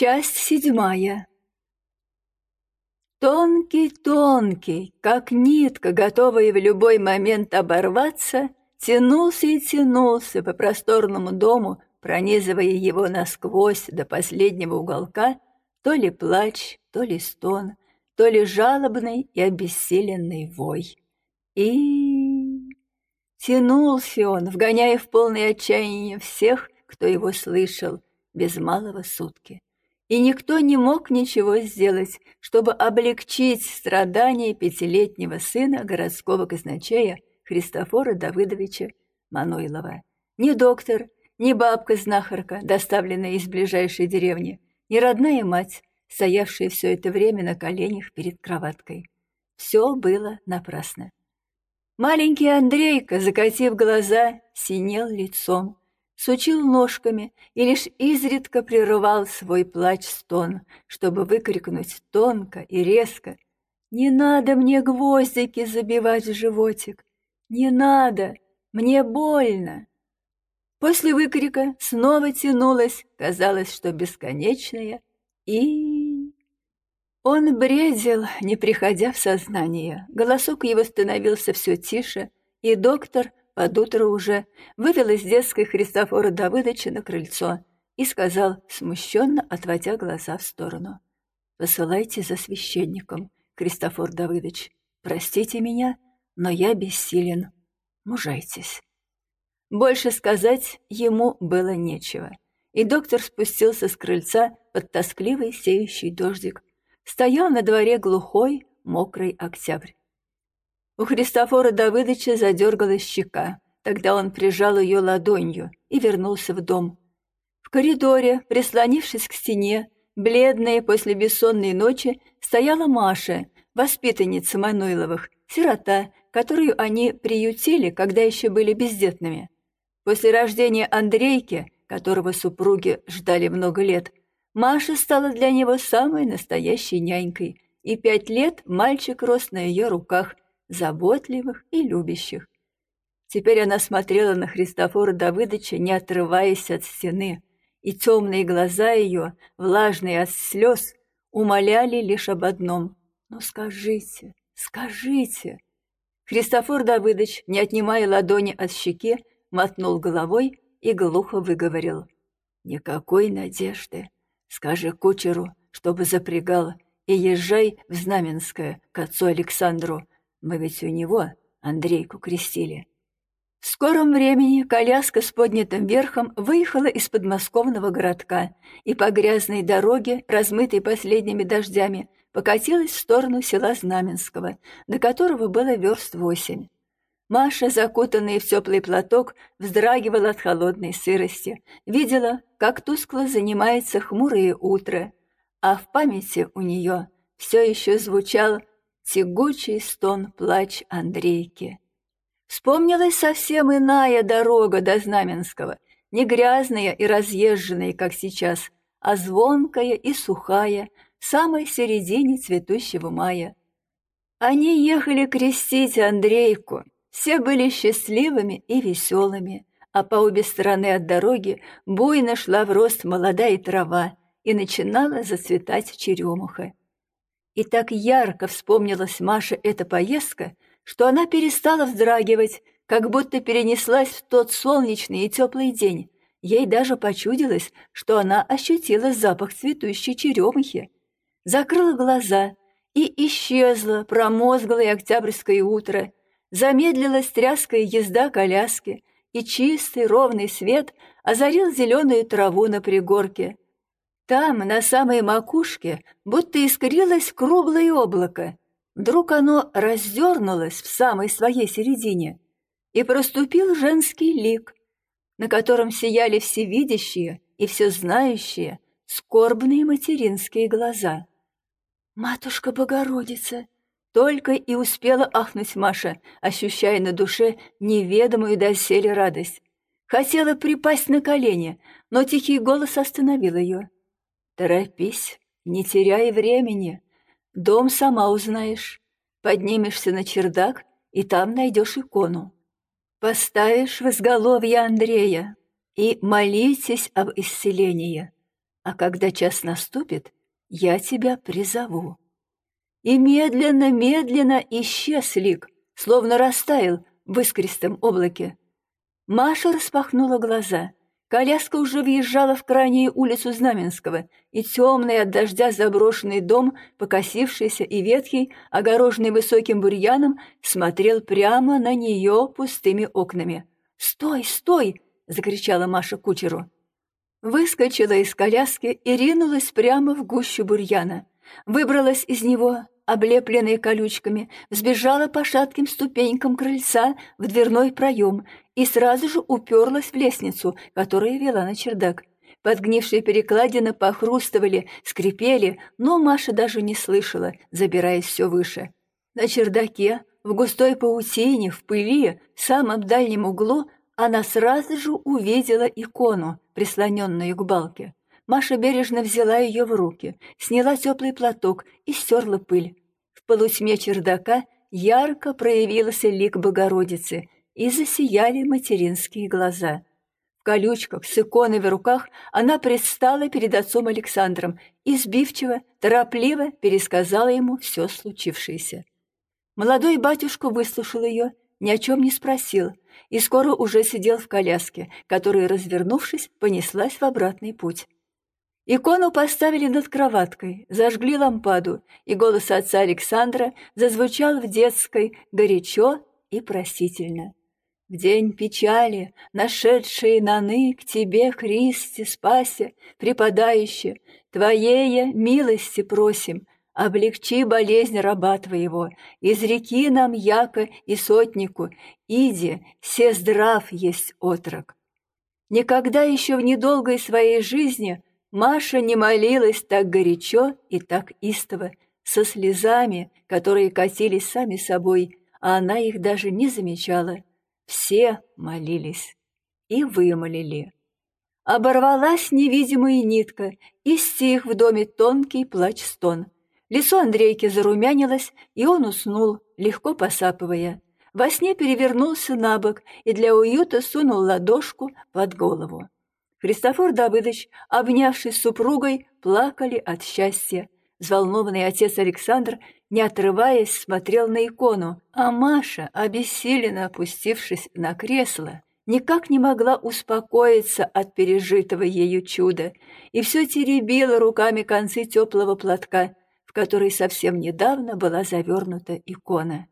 Часть седьмая. Тонкий-тонкий, как нитка, готовая в любой момент оборваться, тянулся и тянулся по просторному дому, пронизывая его насквозь до последнего уголка, то ли плач, то ли стон, то ли жалобный и обессиленный вой. И тянулся он, вгоняя в полное отчаяние всех, кто его слышал, без малого сутки и никто не мог ничего сделать, чтобы облегчить страдания пятилетнего сына городского казначея Христофора Давыдовича Мануилова. Ни доктор, ни бабка-знахарка, доставленная из ближайшей деревни, ни родная мать, стоявшая все это время на коленях перед кроваткой. Все было напрасно. Маленький Андрейка, закатив глаза, синел лицом, сучил ножками и лишь изредка прерывал свой плач-стон, чтобы выкрикнуть тонко и резко «Не надо мне гвоздики забивать в животик! Не надо! Мне больно!» После выкрика снова тянулась, казалось, что бесконечная, и... Он бредил, не приходя в сознание. Голосок его становился все тише, и доктор под утро уже вывел из детской Христофора Давыдовича на крыльцо и сказал, смущенно отводя глаза в сторону. «Посылайте за священником, Христофор Давыдович. Простите меня, но я бессилен. Мужайтесь». Больше сказать ему было нечего, и доктор спустился с крыльца под тоскливый сеющий дождик. Стоял на дворе глухой, мокрый октябрь. У Христофора Давыдовича задергалась щека. Тогда он прижал ее ладонью и вернулся в дом. В коридоре, прислонившись к стене, бледная после бессонной ночи, стояла Маша, воспитанница Мануиловых, сирота, которую они приютили, когда еще были бездетными. После рождения Андрейки, которого супруги ждали много лет, Маша стала для него самой настоящей нянькой, и пять лет мальчик рос на ее руках – заботливых и любящих. Теперь она смотрела на Христофора Давыдовича, не отрываясь от стены, и темные глаза ее, влажные от слез, умоляли лишь об одном. «Ну скажите, скажите!» Христофор Давыдович, не отнимая ладони от щеки, мотнул головой и глухо выговорил. «Никакой надежды. Скажи кучеру, чтобы запрягал, и езжай в Знаменское к отцу Александру, мы ведь у него Андрейку крестили. В скором времени коляска с поднятым верхом выехала из подмосковного городка и по грязной дороге, размытой последними дождями, покатилась в сторону села Знаменского, до которого было верст восемь. Маша, закутанная в теплый платок, вздрагивала от холодной сырости, видела, как тускло занимается хмурое утро, а в памяти у нее все еще звучал тягучий стон плач Андрейки. Вспомнилась совсем иная дорога до Знаменского, не грязная и разъезженная, как сейчас, а звонкая и сухая, в самой середине цветущего мая. Они ехали крестить Андрейку, все были счастливыми и веселыми, а по обе стороны от дороги буйно шла в рост молодая трава и начинала зацветать черемуха. И так ярко вспомнилась Маше эта поездка, что она перестала вздрагивать, как будто перенеслась в тот солнечный и теплый день. Ей даже почудилось, что она ощутила запах цветущей черемухи. Закрыла глаза и исчезла промозглое октябрьское утро. Замедлилась тряская езда коляски, и чистый ровный свет озарил зеленую траву на пригорке — там, на самой макушке, будто искрилось круглое облако. Вдруг оно раздернулось в самой своей середине, и проступил женский лик, на котором сияли всевидящие и всезнающие скорбные материнские глаза. «Матушка Богородица!» Только и успела ахнуть Маша, ощущая на душе неведомую доселе радость. Хотела припасть на колени, но тихий голос остановил ее. Торопись, не теряй времени. Дом сама узнаешь. Поднимешься на чердак, и там найдешь икону. Поставишь в изголовье Андрея и молитесь об исцелении. а когда час наступит, я тебя призову». И медленно-медленно исчез лик, словно растаял в искристом облаке. Маша распахнула глаза. Коляска уже въезжала в крайнюю улицу Знаменского, и темный от дождя заброшенный дом, покосившийся и ветхий, огороженный высоким бурьяном, смотрел прямо на нее пустыми окнами. «Стой, стой!» — закричала Маша кучеру. Выскочила из коляски и ринулась прямо в гущу бурьяна. Выбралась из него, облепленная колючками, сбежала по шатким ступенькам крыльца в дверной проем и сразу же уперлась в лестницу, которая вела на чердак. Подгнившие перекладины похрустывали, скрипели, но Маша даже не слышала, забираясь все выше. На чердаке, в густой паутине, в пыли, в самом дальнем углу она сразу же увидела икону, прислоненную к балке. Маша бережно взяла ее в руки, сняла теплый платок и стерла пыль. В полутьме чердака ярко проявился лик Богородицы, и засияли материнские глаза. В колючках с иконой в руках она предстала перед отцом Александром и сбивчиво, торопливо пересказала ему все случившееся. Молодой батюшка выслушал ее, ни о чем не спросил, и скоро уже сидел в коляске, которая, развернувшись, понеслась в обратный путь. Икону поставили над кроваткой, зажгли лампаду, и голос отца Александра зазвучал в детской горячо и просительно. В день печали, нашедшие наны к тебе, Христе, спасе, преподающие, Твоея милости просим, облегчи болезнь раба Твоего, изреки нам, яко и сотнику, иди, все здрав есть отрок. Никогда еще в недолгой своей жизни Маша не молилась так горячо и так истово, со слезами, которые катились сами собой, а она их даже не замечала. Все молились и вымолили. Оборвалась невидимая нитка, и стих в доме тонкий плач-стон — Лицо Андрейки зарумянилось, и он уснул, легко посапывая. Во сне перевернулся на бок и для уюта сунул ладошку под голову. Христофор Давыдович, обнявшись с супругой, плакали от счастья. Взволнованный отец Александр, не отрываясь, смотрел на икону, а Маша, обессиленно опустившись на кресло, никак не могла успокоиться от пережитого ею чуда и все теребила руками концы теплого платка, в который совсем недавно была завернута икона.